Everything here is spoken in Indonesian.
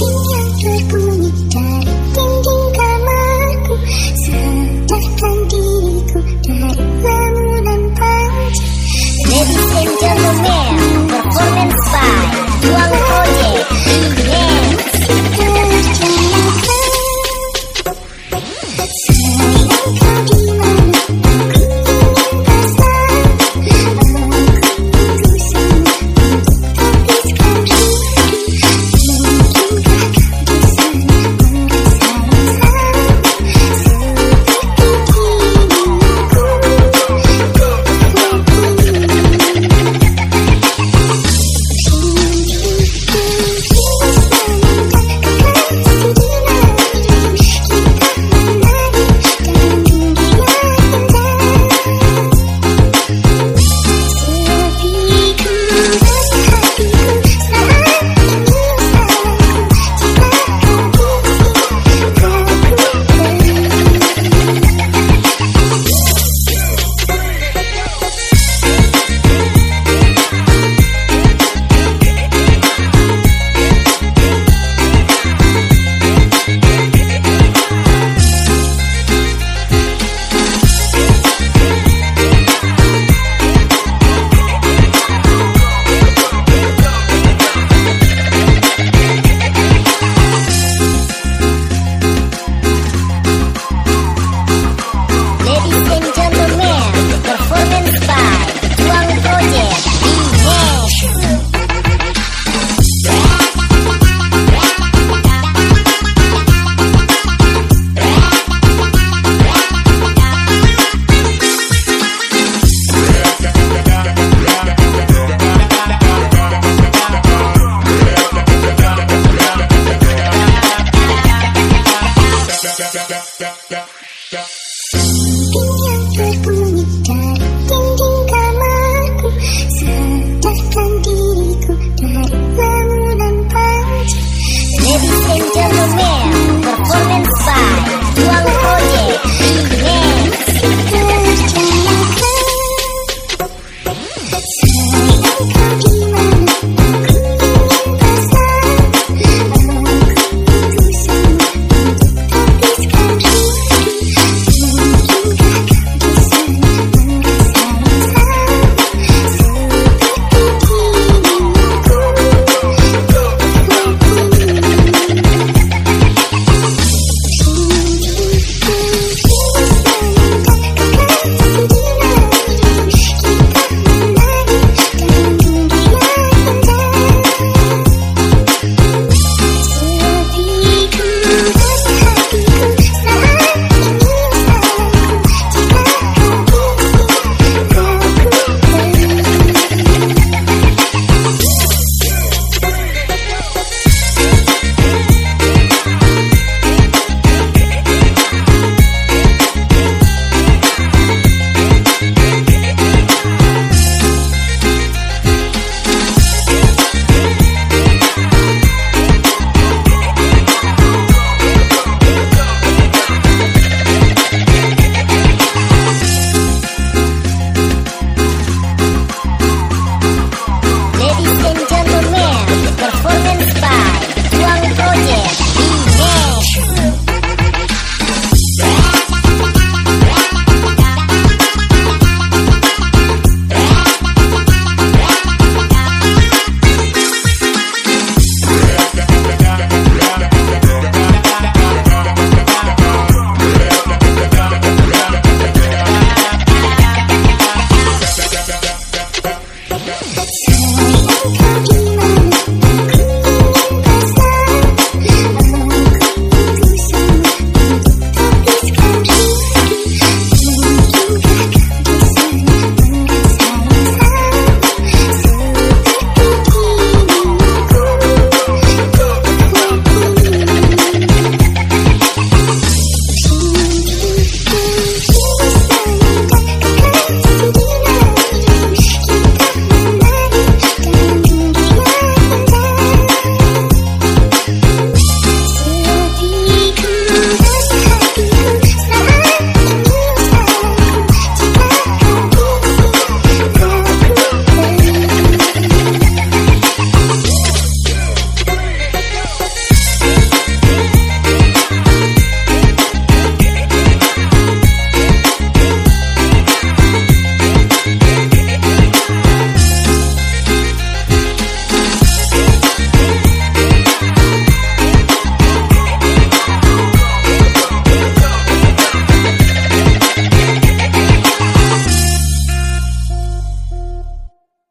Ladies diriku dari